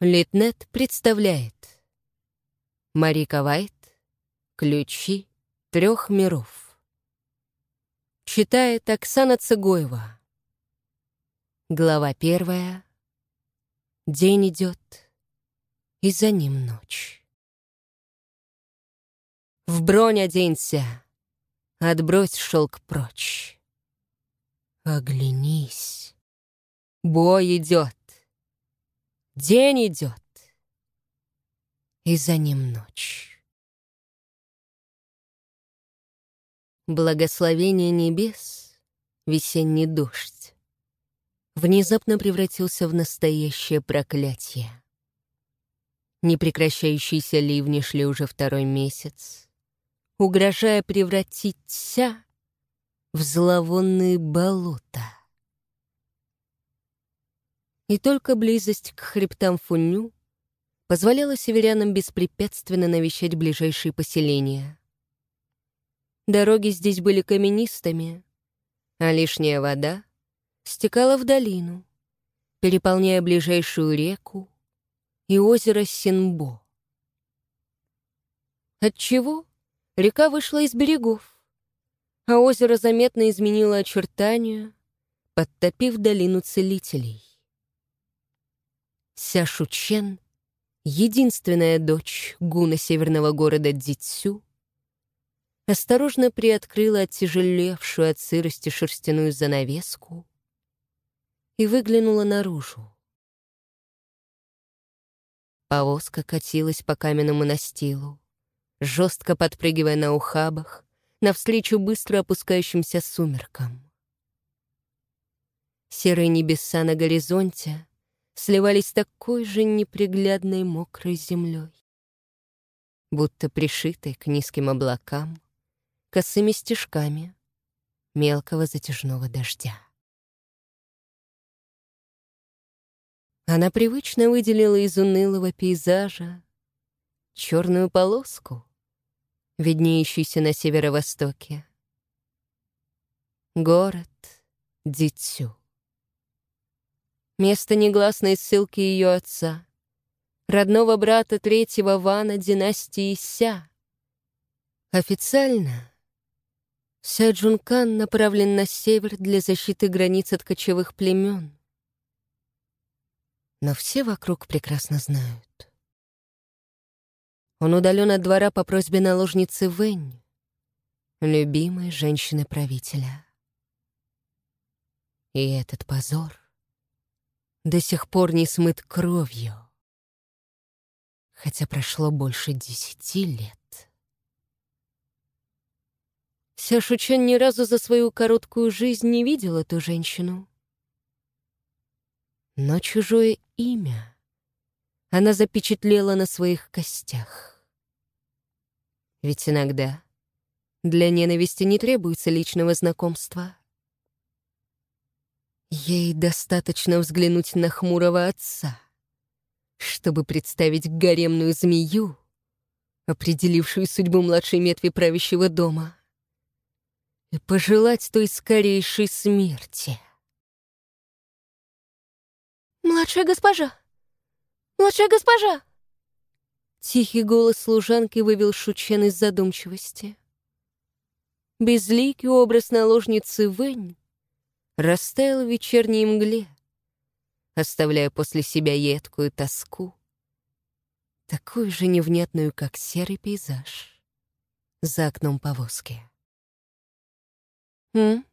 Литнет представляет Марика Вайт «Ключи трех миров». Читает Оксана Цыгоева. Глава первая. День идет, и за ним ночь. В бронь оденься, отбрось шелк прочь. Оглянись, бой идет. День идет, и за ним ночь. Благословение небес, весенний дождь, внезапно превратился в настоящее проклятие. Непрекращающиеся ливни шли уже второй месяц, угрожая превратиться в зловонные болота. И только близость к хребтам Фуню позволяла северянам беспрепятственно навещать ближайшие поселения. Дороги здесь были каменистыми, а лишняя вода стекала в долину, переполняя ближайшую реку и озеро Синбо. Отчего река вышла из берегов, а озеро заметно изменило очертания, подтопив долину целителей. Ся Шучен, единственная дочь гуна северного города Дитсю, осторожно приоткрыла оттяжелевшую от сырости шерстяную занавеску и выглянула наружу. Повозка катилась по каменному настилу, жестко подпрыгивая на ухабах, навстречу быстро опускающимся сумеркам. Серые небеса на горизонте сливались с такой же неприглядной мокрой землей, будто пришитой к низким облакам косыми стежками мелкого затяжного дождя. Она привычно выделила из унылого пейзажа черную полоску, виднеющуюся на северо-востоке. Город Дитсю. Место негласной ссылки ее отца, родного брата третьего вана династии Ся. Официально Ся Джункан направлен на север для защиты границ от кочевых племен. Но все вокруг прекрасно знают. Он удален от двора по просьбе наложницы Вэнь, любимой женщины правителя. И этот позор — до сих пор не смыт кровью. Хотя прошло больше десяти лет. Ся Шучен ни разу за свою короткую жизнь не видел эту женщину. Но чужое имя она запечатлела на своих костях. Ведь иногда для ненависти не требуется личного знакомства. Ей достаточно взглянуть на хмурого отца, чтобы представить гаремную змею, определившую судьбу младшей метви правящего дома, и пожелать той скорейшей смерти. «Младшая госпожа! Младшая госпожа!» Тихий голос служанки вывел Шучен из задумчивости. Безликий образ наложницы Вэнь растаял в вечерней мгле, оставляя после себя едкую тоску, такую же невнятную, как серый пейзаж за окном повозки. «М?»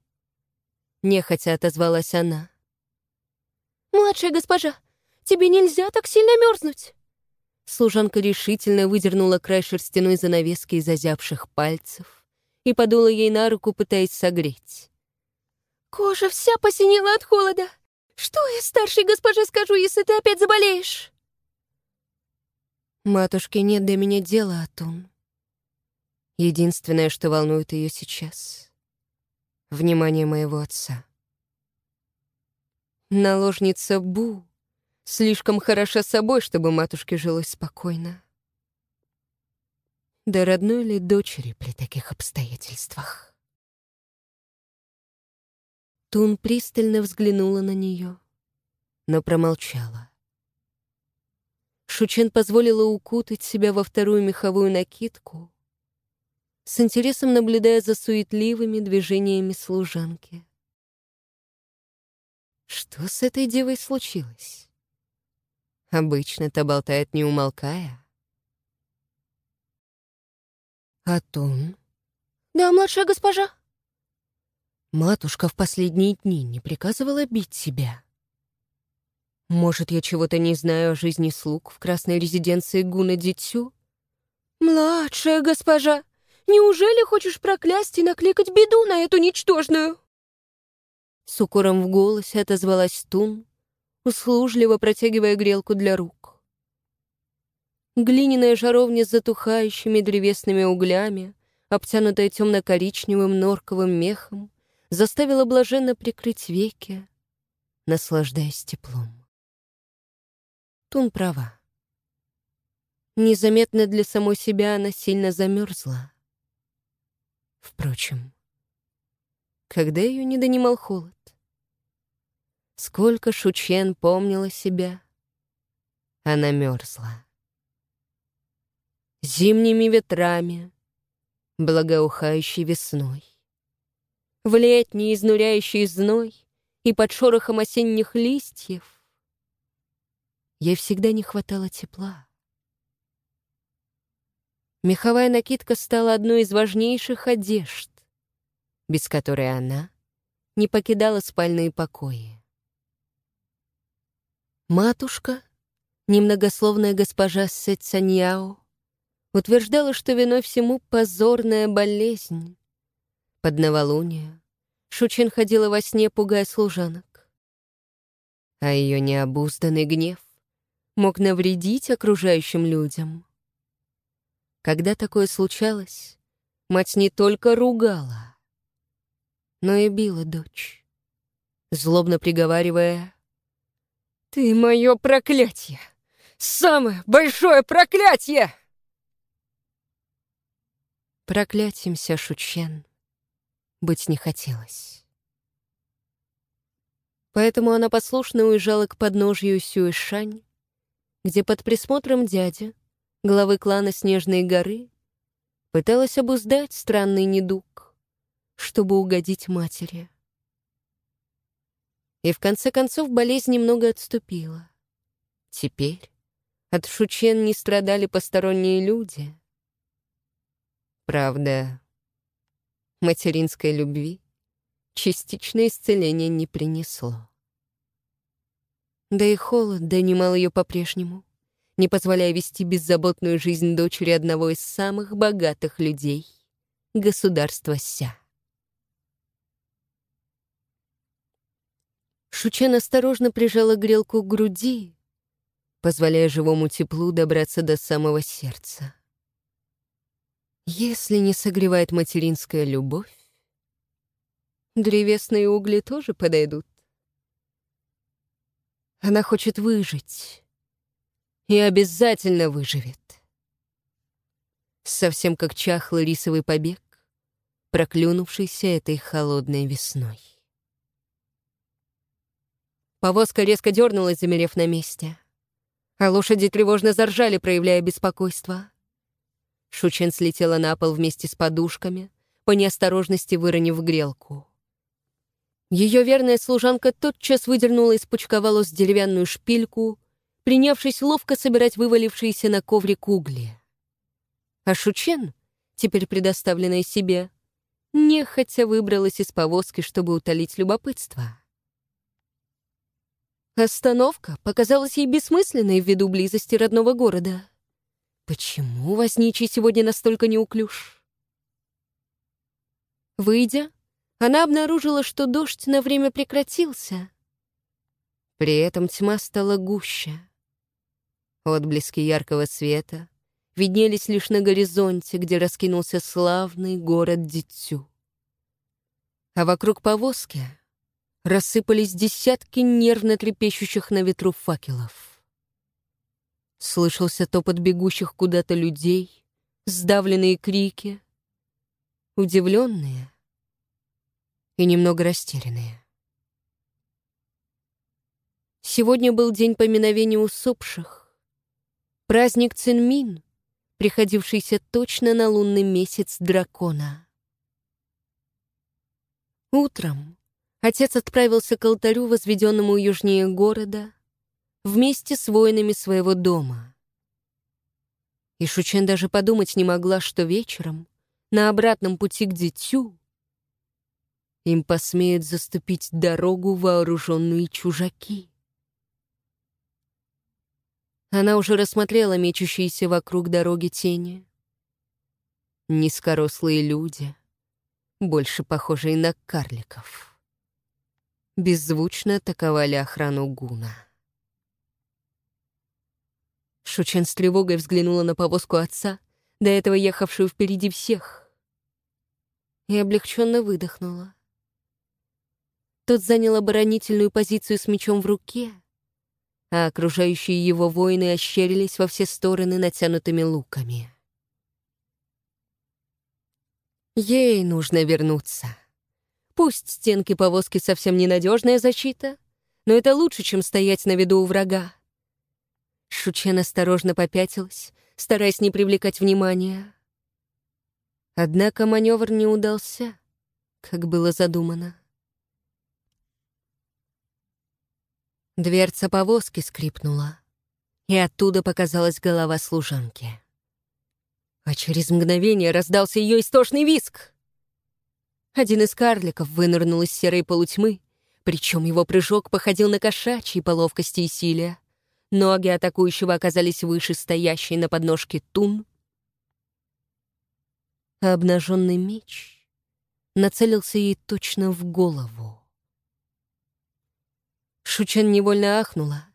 — нехотя отозвалась она. «Младшая госпожа, тебе нельзя так сильно мерзнуть!» Служанка решительно выдернула край шерстяной занавески из озябших пальцев и подула ей на руку, пытаясь согреть. Кожа вся посинела от холода. Что я старшей госпоже скажу, если ты опять заболеешь? Матушке нет до меня дела, Атун. Единственное, что волнует ее сейчас — внимание моего отца. Наложница Бу слишком хороша собой, чтобы матушке жилось спокойно. Да родной ли дочери при таких обстоятельствах? Тун пристально взглянула на нее, но промолчала. Шучен позволила укутать себя во вторую меховую накидку, с интересом наблюдая за суетливыми движениями служанки. Что с этой девой случилось? Обычно-то болтает не умолкая. А Тун? Да, младшая госпожа. Матушка в последние дни не приказывала бить себя. Может, я чего-то не знаю о жизни слуг в красной резиденции Гуна Дитсю? Младшая госпожа, неужели хочешь проклясть и накликать беду на эту ничтожную? С укором в голосе отозвалась Тун, услужливо протягивая грелку для рук. Глиняная жаровня с затухающими древесными углями, обтянутая темно-коричневым норковым мехом, заставила блаженно прикрыть веки, наслаждаясь теплом. Тун права. Незаметно для самой себя она сильно замерзла. Впрочем, когда ее не донимал холод? Сколько Шучен помнила себя, она мерзла. Зимними ветрами, благоухающей весной в летний изнуряющий зной и под шорохом осенних листьев, ей всегда не хватало тепла. Меховая накидка стала одной из важнейших одежд, без которой она не покидала спальные покои. Матушка, немногословная госпожа Сетсаньяо, утверждала, что виной всему позорная болезнь, под новолуние Шучин ходила во сне, пугая служанок. А ее необузданный гнев мог навредить окружающим людям. Когда такое случалось, мать не только ругала, но и била дочь, злобно приговаривая «Ты мое проклятие! Самое большое проклятие!» Проклятием Ся Шучен быть не хотелось. Поэтому она послушно уезжала к подножью Сюэшань, где под присмотром дяди, главы клана Снежной горы, пыталась обуздать странный недуг, чтобы угодить матери. И в конце концов болезнь немного отступила. Теперь от Шучен не страдали посторонние люди. Правда, материнской любви частичное исцеление не принесло. Да и холод донимал ее по-прежнему, не позволяя вести беззаботную жизнь дочери одного из самых богатых людей — государства Ся. Шучен осторожно прижала грелку к груди, позволяя живому теплу добраться до самого сердца. Если не согревает материнская любовь, древесные угли тоже подойдут. Она хочет выжить и обязательно выживет. Совсем как чахлый рисовый побег, проклюнувшийся этой холодной весной. Повозка резко дернулась, замерев на месте, а лошади тревожно заржали, проявляя беспокойство. Шучен слетела на пол вместе с подушками, по неосторожности выронив грелку. Ее верная служанка тотчас выдернула из пучка волос деревянную шпильку, принявшись ловко собирать вывалившиеся на коврик угли. А Шучен, теперь предоставленная себе, нехотя выбралась из повозки, чтобы утолить любопытство. Остановка показалась ей бессмысленной ввиду близости родного города. Почему возничий сегодня настолько неуклюж? Выйдя, она обнаружила, что дождь на время прекратился. При этом тьма стала гуще. Отблески яркого света виднелись лишь на горизонте, где раскинулся славный город Дитю. А вокруг повозки рассыпались десятки нервно трепещущих на ветру факелов. Слышался топот бегущих куда-то людей, сдавленные крики, удивленные и немного растерянные. Сегодня был день поминовения усопших, Праздник Цинмин, приходившийся точно на лунный месяц дракона. Утром отец отправился к алтарю, возведенному южнее города, вместе с воинами своего дома. И Шучен даже подумать не могла, что вечером, на обратном пути к дитю, им посмеют заступить дорогу вооруженные чужаки. Она уже рассмотрела мечущиеся вокруг дороги тени. Низкорослые люди, больше похожие на карликов. Беззвучно атаковали охрану Гуна. Шучен с тревогой взглянула на повозку отца, до этого ехавшую впереди всех, и облегченно выдохнула. Тот занял оборонительную позицию с мечом в руке, а окружающие его воины ощерились во все стороны натянутыми луками. Ей нужно вернуться. Пусть стенки повозки совсем ненадежная защита, но это лучше, чем стоять на виду у врага. Шучен осторожно попятилась, стараясь не привлекать внимания. Однако маневр не удался, как было задумано. Дверца повозки скрипнула, и оттуда показалась голова служанки. А через мгновение раздался ее истошный виск. Один из карликов вынырнул из серой полутьмы, причем его прыжок походил на кошачий по ловкости и силе. Ноги атакующего оказались выше стоящей на подножке тун, а обнаженный меч нацелился ей точно в голову. Шучен невольно ахнула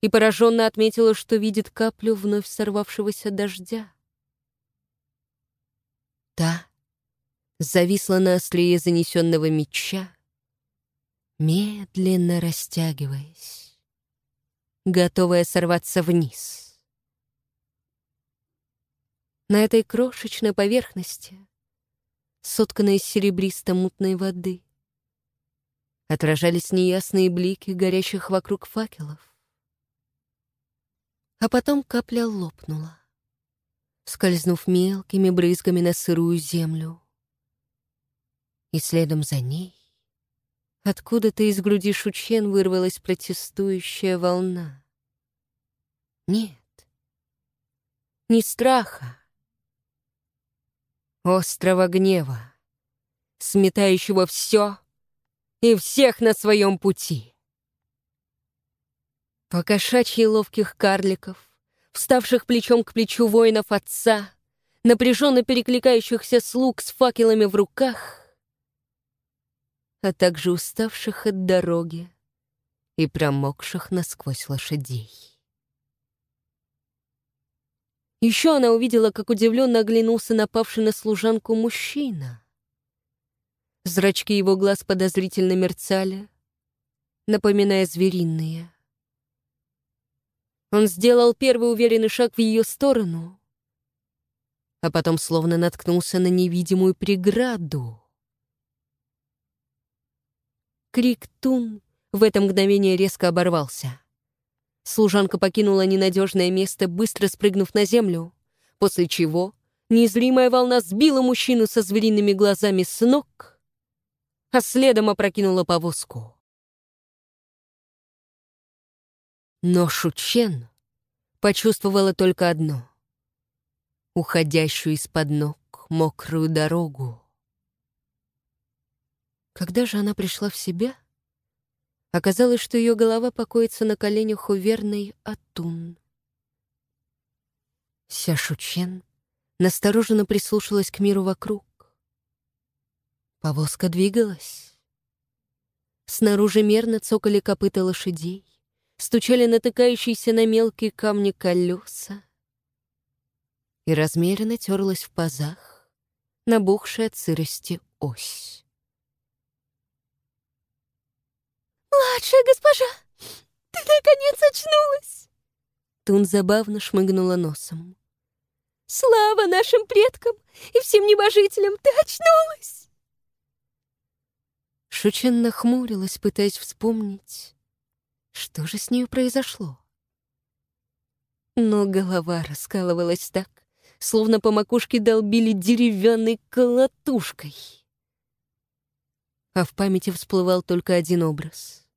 и пораженно отметила, что видит каплю вновь сорвавшегося дождя. Та зависла на острие занесенного меча, медленно растягиваясь, готовая сорваться вниз. На этой крошечной поверхности, сотканной из серебристо-мутной воды, отражались неясные блики горящих вокруг факелов. А потом капля лопнула, скользнув мелкими брызгами на сырую землю. И следом за ней откуда-то из груди Шучен вырвалась протестующая волна. Нет, не страха, острого гнева, сметающего все, и всех на своем пути. Покошачьи ловких карликов, вставших плечом к плечу воинов отца, напряженно перекликающихся слуг с факелами в руках, а также уставших от дороги и промокших насквозь лошадей. Еще она увидела, как удивленно оглянулся напавший на служанку мужчина — Зрачки его глаз подозрительно мерцали, напоминая звериные. Он сделал первый уверенный шаг в ее сторону, а потом словно наткнулся на невидимую преграду. Крик Тун в это мгновение резко оборвался. Служанка покинула ненадежное место, быстро спрыгнув на землю, после чего незримая волна сбила мужчину со звериными глазами с ног — а следом опрокинула повозку. Но Шучен почувствовала только одно — уходящую из-под ног мокрую дорогу. Когда же она пришла в себя, оказалось, что ее голова покоится на коленях у верной Атун. Ся Шучен настороженно прислушалась к миру вокруг. Повозка двигалась. Снаружи мерно цокали копыта лошадей, стучали натыкающиеся на мелкие камни колеса. И размеренно терлась в пазах набухшая от сырости ось. «Младшая госпожа, ты наконец очнулась!» Тун забавно шмыгнула носом. «Слава нашим предкам и всем небожителям, ты очнулась!» Шучен нахмурилась, пытаясь вспомнить, что же с нею произошло. Но голова раскалывалась так, словно по макушке долбили деревянной колотушкой. А в памяти всплывал только один образ.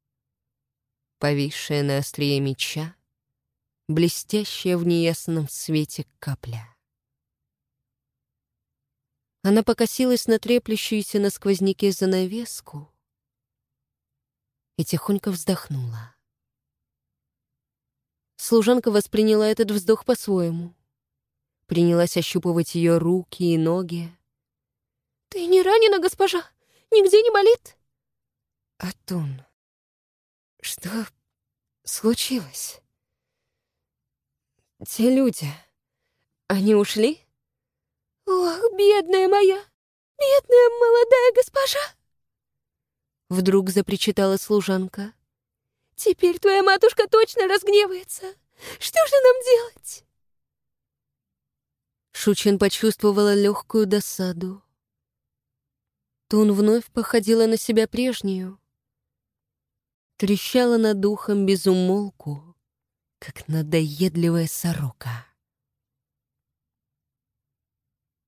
Повисшая на острие меча, блестящая в неясном свете капля. Она покосилась на треплющуюся на сквозняке занавеску и тихонько вздохнула. Служанка восприняла этот вздох по-своему. Принялась ощупывать ее руки и ноги. «Ты не ранена, госпожа? Нигде не болит?» «Атун, что случилось? Те люди, они ушли?» «Ох, бедная моя, бедная молодая госпожа!» Вдруг запричитала служанка. Теперь твоя матушка точно разгневается. Что же нам делать? Шучин почувствовала легкую досаду. Тун вновь походила на себя прежнюю. Трещала над духом без умолку, как надоедливая сорока.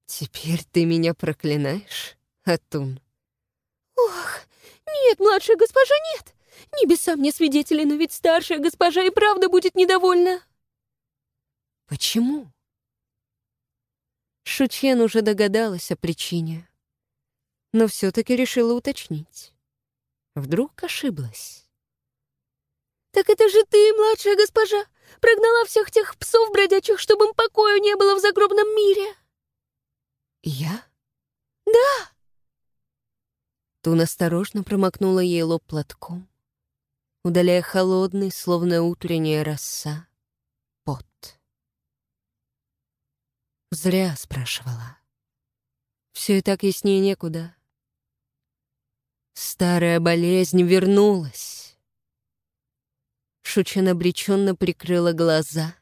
«Теперь ты меня проклинаешь, Атун?» «Ох, нет, младшая госпожа, нет! Небеса мне свидетели, но ведь старшая госпожа и правда будет недовольна. Почему? Шучен уже догадалась о причине, но все-таки решила уточнить. Вдруг ошиблась. «Так это же ты, младшая госпожа, прогнала всех тех псов бродячих, чтобы им покою не было в загробном мире!» «Я?» «Да!» Тун осторожно промокнула ей лоб платком, удаляя холодный, словно утренняя роса, пот. Зря спрашивала. Все и так яснее некуда. Старая болезнь вернулась. Шучен обреченно прикрыла глаза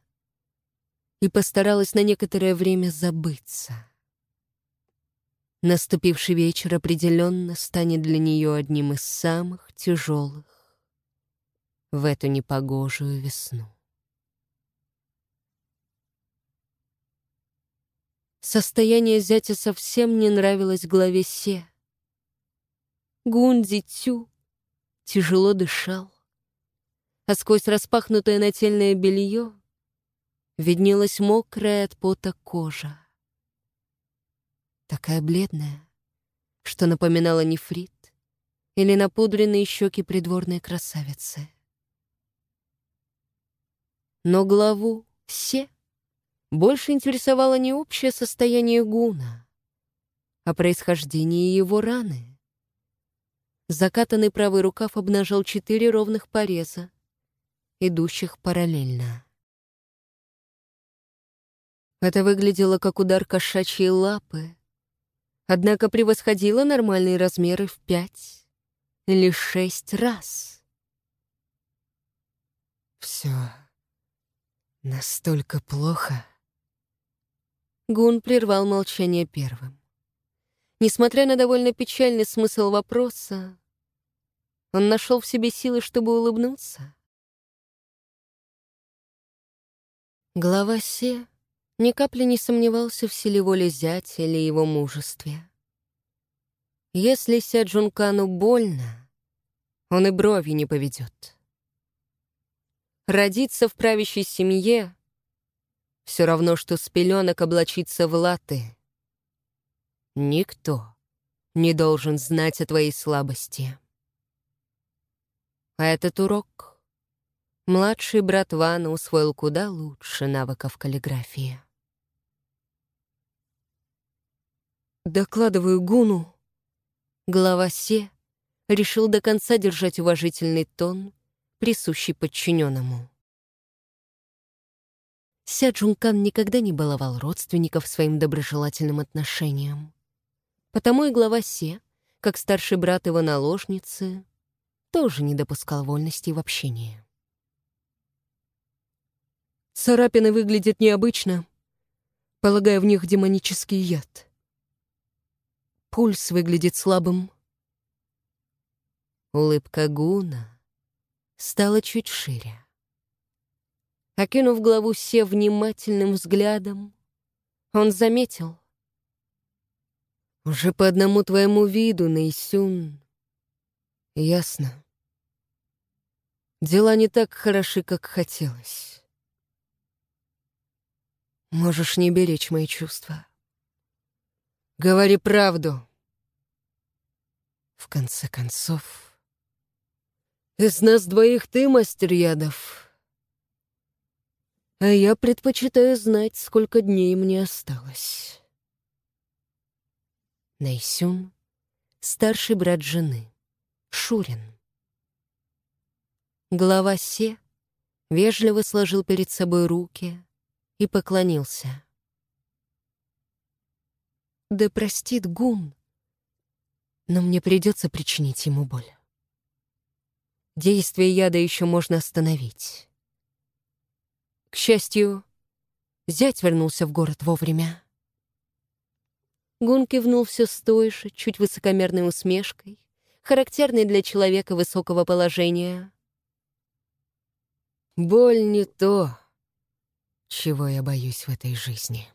и постаралась на некоторое время забыться. Наступивший вечер определенно станет для нее одним из самых тяжелых в эту непогожую весну. Состояние зятя совсем не нравилось главе Се. Гунди Тю тяжело дышал, а сквозь распахнутое нательное белье виднелась мокрая от пота кожа. Такая бледная, что напоминала нефрит или напудренные щеки придворной красавицы. Но главу все больше интересовало не общее состояние гуна, а происхождение его раны. Закатанный правый рукав обнажал четыре ровных пореза, идущих параллельно. Это выглядело как удар кошачьей лапы, однако превосходило нормальные размеры в пять или шесть раз. Все Настолько плохо. Гун прервал молчание первым. Несмотря на довольно печальный смысл вопроса, он нашел в себе силы, чтобы улыбнуться. Глава Се ни капли не сомневался в силе воли зятя или его мужестве. Если Ся Джункану больно, он и брови не поведет. Родиться в правящей семье — все равно, что с пеленок облачиться в латы. Никто не должен знать о твоей слабости. А этот урок младший брат Вана усвоил куда лучше навыков каллиграфии. Докладываю Гуну. Глава Се решил до конца держать уважительный тон присущий подчиненному. Ся Джункан никогда не баловал родственников своим доброжелательным отношением. Потому и глава Се, как старший брат его наложницы, тоже не допускал вольностей в общении. Царапины выглядят необычно, полагая в них демонический яд. Пульс выглядит слабым. Улыбка Гуна стала чуть шире. Окинув главу Се внимательным взглядом, он заметил. «Уже по одному твоему виду, Нейсюн, ясно. Дела не так хороши, как хотелось. Можешь не беречь мои чувства. Говори правду. В конце концов, из нас двоих ты мастер ядов» а я предпочитаю знать, сколько дней мне осталось. Найсюн — старший брат жены, Шурин. Глава Се вежливо сложил перед собой руки и поклонился. «Да простит Гун, но мне придется причинить ему боль. Действие яда еще можно остановить». К счастью, зять вернулся в город вовремя. Гун кивнул все с той же, чуть высокомерной усмешкой, характерной для человека высокого положения. «Боль не то, чего я боюсь в этой жизни».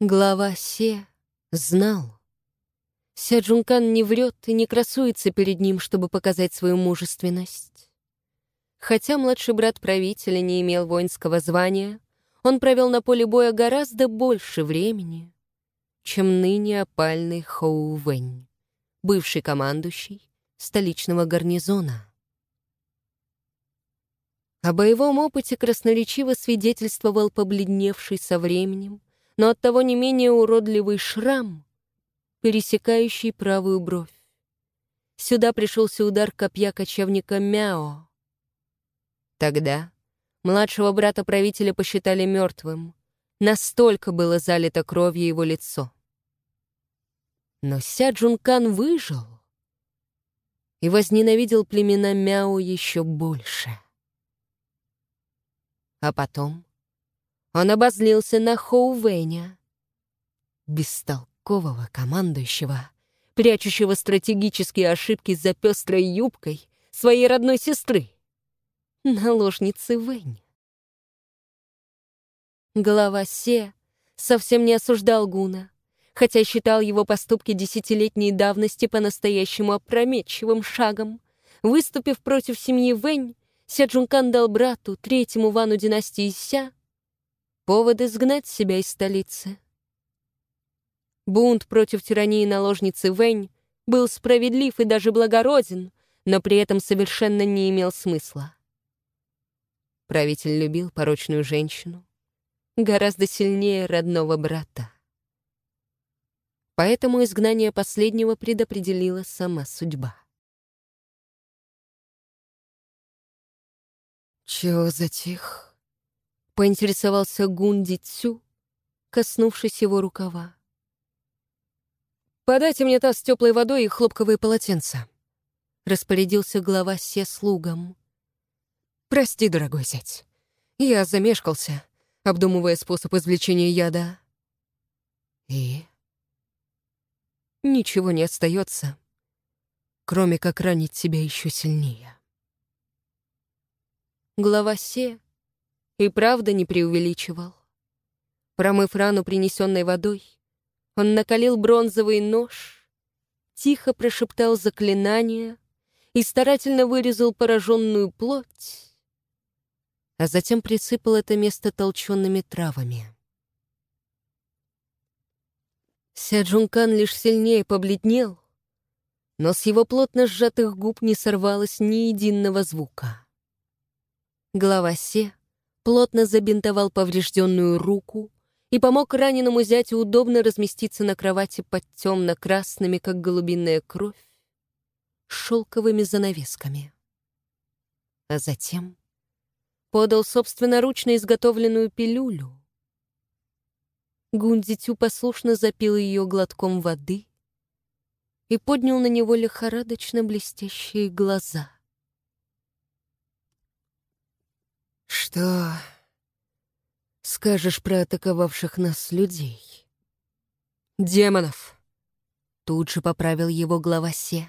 Глава Се знал. Ся Джункан не врет и не красуется перед ним, чтобы показать свою мужественность. Хотя младший брат правителя не имел воинского звания, он провел на поле боя гораздо больше времени, чем ныне опальный Хоу Вэнь, бывший командующий столичного гарнизона. О боевом опыте красноречиво свидетельствовал побледневший со временем, но оттого не менее уродливый шрам, пересекающий правую бровь. Сюда пришелся удар копья кочевника Мяо. Тогда младшего брата правителя посчитали мертвым. Настолько было залито кровью его лицо. Но Ся Джункан выжил и возненавидел племена Мяо еще больше. А потом он обозлился на Хоу Вэня, бестолкового командующего, прячущего стратегические ошибки за пестрой юбкой своей родной сестры наложницы Вэнь. Глава Се совсем не осуждал Гуна, хотя считал его поступки десятилетней давности по-настоящему опрометчивым шагом. Выступив против семьи Вэнь, Ся Джункан дал брату, третьему вану династии Ся, повод изгнать себя из столицы. Бунт против тирании наложницы Вэнь был справедлив и даже благороден, но при этом совершенно не имел смысла. Правитель любил порочную женщину гораздо сильнее родного брата. Поэтому изгнание последнего предопределила сама судьба. «Чего затих?» — поинтересовался Гунди Цю, коснувшись его рукава. «Подайте мне таз с теплой водой и хлопковые полотенца», — распорядился глава се слугам. «Прости, дорогой зять. Я замешкался, обдумывая способ извлечения яда. И... Ничего не остается, кроме как ранить тебя еще сильнее». Глава Се и правда не преувеличивал. Промыв рану, принесенной водой, он накалил бронзовый нож, тихо прошептал заклинание и старательно вырезал пораженную плоть, а затем присыпал это место толченными травами. Ся Джункан лишь сильнее побледнел, но с его плотно сжатых губ не сорвалось ни единого звука. Глава Се плотно забинтовал поврежденную руку и помог раненому зятю удобно разместиться на кровати под темно-красными, как голубиная кровь, шелковыми занавесками. А затем подал собственноручно изготовленную пилюлю. Гундзитю послушно запил ее глотком воды и поднял на него лихорадочно блестящие глаза. «Что скажешь про атаковавших нас людей?» «Демонов!» Тут же поправил его глава Се.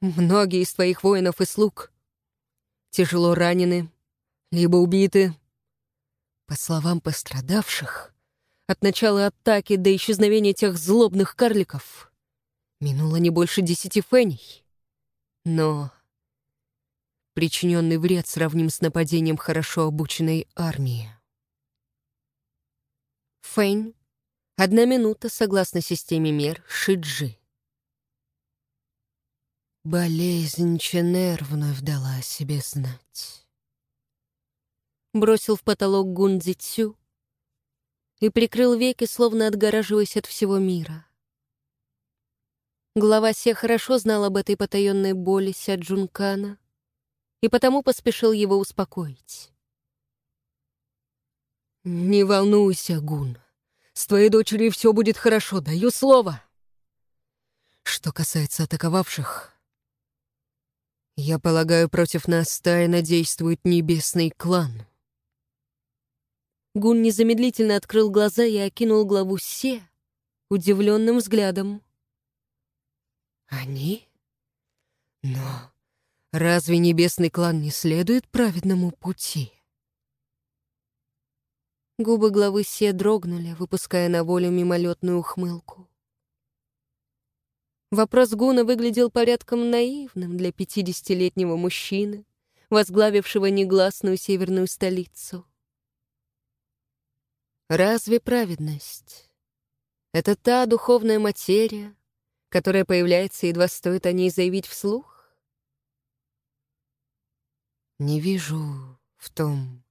«Многие из твоих воинов и слуг тяжело ранены, либо убиты. По словам пострадавших, от начала атаки до исчезновения тех злобных карликов минуло не больше десяти феней. Но причиненный вред сравним с нападением хорошо обученной армии. Фэнь — одна минута согласно системе мер Шиджи. Болезнь Ченер вновь дала о себе знать. Бросил в потолок Гунзи и прикрыл веки, словно отгораживаясь от всего мира. Глава Се хорошо знал об этой потаенной боли Ся Джункана и потому поспешил его успокоить. «Не волнуйся, Гун. С твоей дочерью все будет хорошо, даю слово. Что касается атаковавших, я полагаю, против нас тайно действует небесный клан». Гун незамедлительно открыл глаза и окинул главу Се удивленным взглядом. «Они? Но разве небесный клан не следует праведному пути?» Губы главы Се дрогнули, выпуская на волю мимолетную ухмылку. Вопрос Гуна выглядел порядком наивным для пятидесятилетнего мужчины, возглавившего негласную северную столицу. Разве праведность — это та духовная материя, которая появляется, едва стоит о ней заявить вслух? Не вижу в том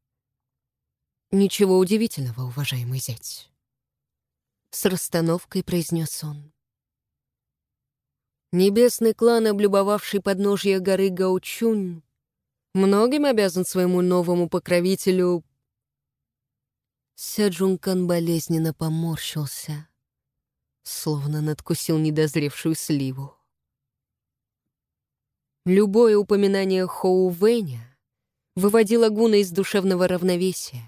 ничего удивительного, уважаемый зять. С расстановкой произнес он. Небесный клан, облюбовавший подножье горы Гаучунь, многим обязан своему новому покровителю Сяджункан болезненно поморщился, словно надкусил недозревшую сливу. Любое упоминание Хоу Вэня выводило Гуна из душевного равновесия,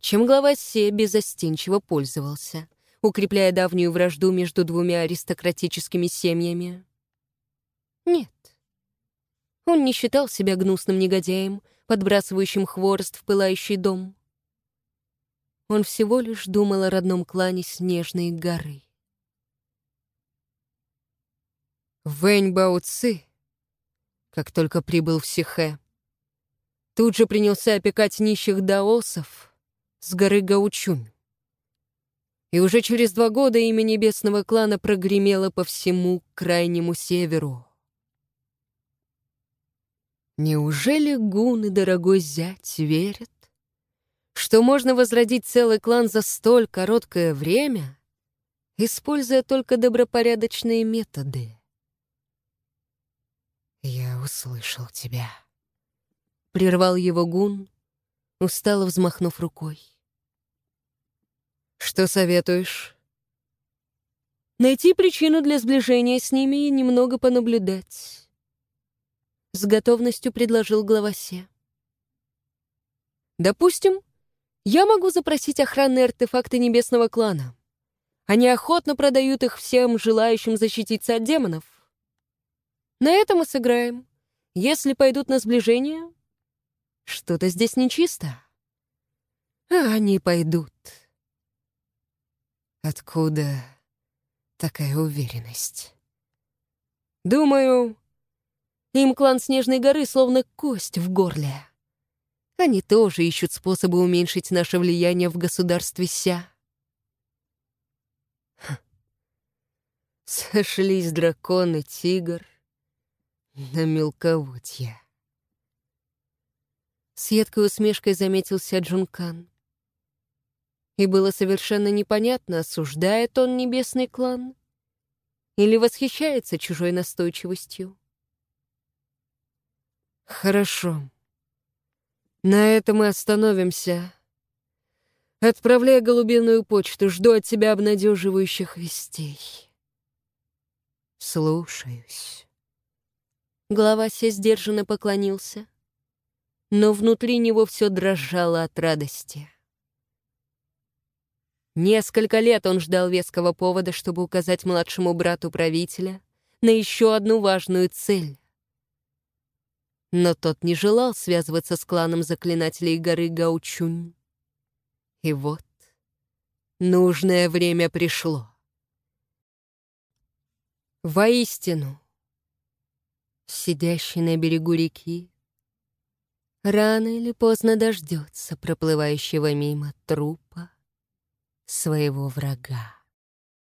чем глава Се безостенчиво пользовался, укрепляя давнюю вражду между двумя аристократическими семьями. Нет, он не считал себя гнусным негодяем, подбрасывающим хворост в пылающий дом. Он всего лишь думал о родном клане Снежной горы. Вэнь Бао Ци, как только прибыл в Сихэ, тут же принялся опекать нищих даосов с горы Гаучунь. И уже через два года имя небесного клана прогремело по всему крайнему северу. Неужели гуны, дорогой зять, верят, что можно возродить целый клан за столь короткое время, используя только добропорядочные методы. «Я услышал тебя», — прервал его гун, устало взмахнув рукой. «Что советуешь?» «Найти причину для сближения с ними и немного понаблюдать», — с готовностью предложил главасе. «Допустим, я могу запросить охранные артефакты небесного клана. Они охотно продают их всем желающим защититься от демонов. На этом мы сыграем. Если пойдут на сближение, что-то здесь нечисто. А они пойдут. Откуда такая уверенность? Думаю, им клан Снежной горы словно кость в горле. Они тоже ищут способы уменьшить наше влияние в государстве Ся. Сошлись дракон и тигр на мелководье. С едкой усмешкой заметился Джункан. И было совершенно непонятно, осуждает он небесный клан или восхищается чужой настойчивостью. «Хорошо», на этом мы остановимся. Отправляй голубиную почту, жду от тебя обнадеживающих вестей. Слушаюсь. Глава се сдержанно поклонился, но внутри него все дрожало от радости. Несколько лет он ждал веского повода, чтобы указать младшему брату правителя на еще одну важную цель Но тот не желал связываться с кланом заклинателей горы Гаучунь. И вот нужное время пришло. Воистину, сидящий на берегу реки, рано или поздно дождется проплывающего мимо трупа своего врага.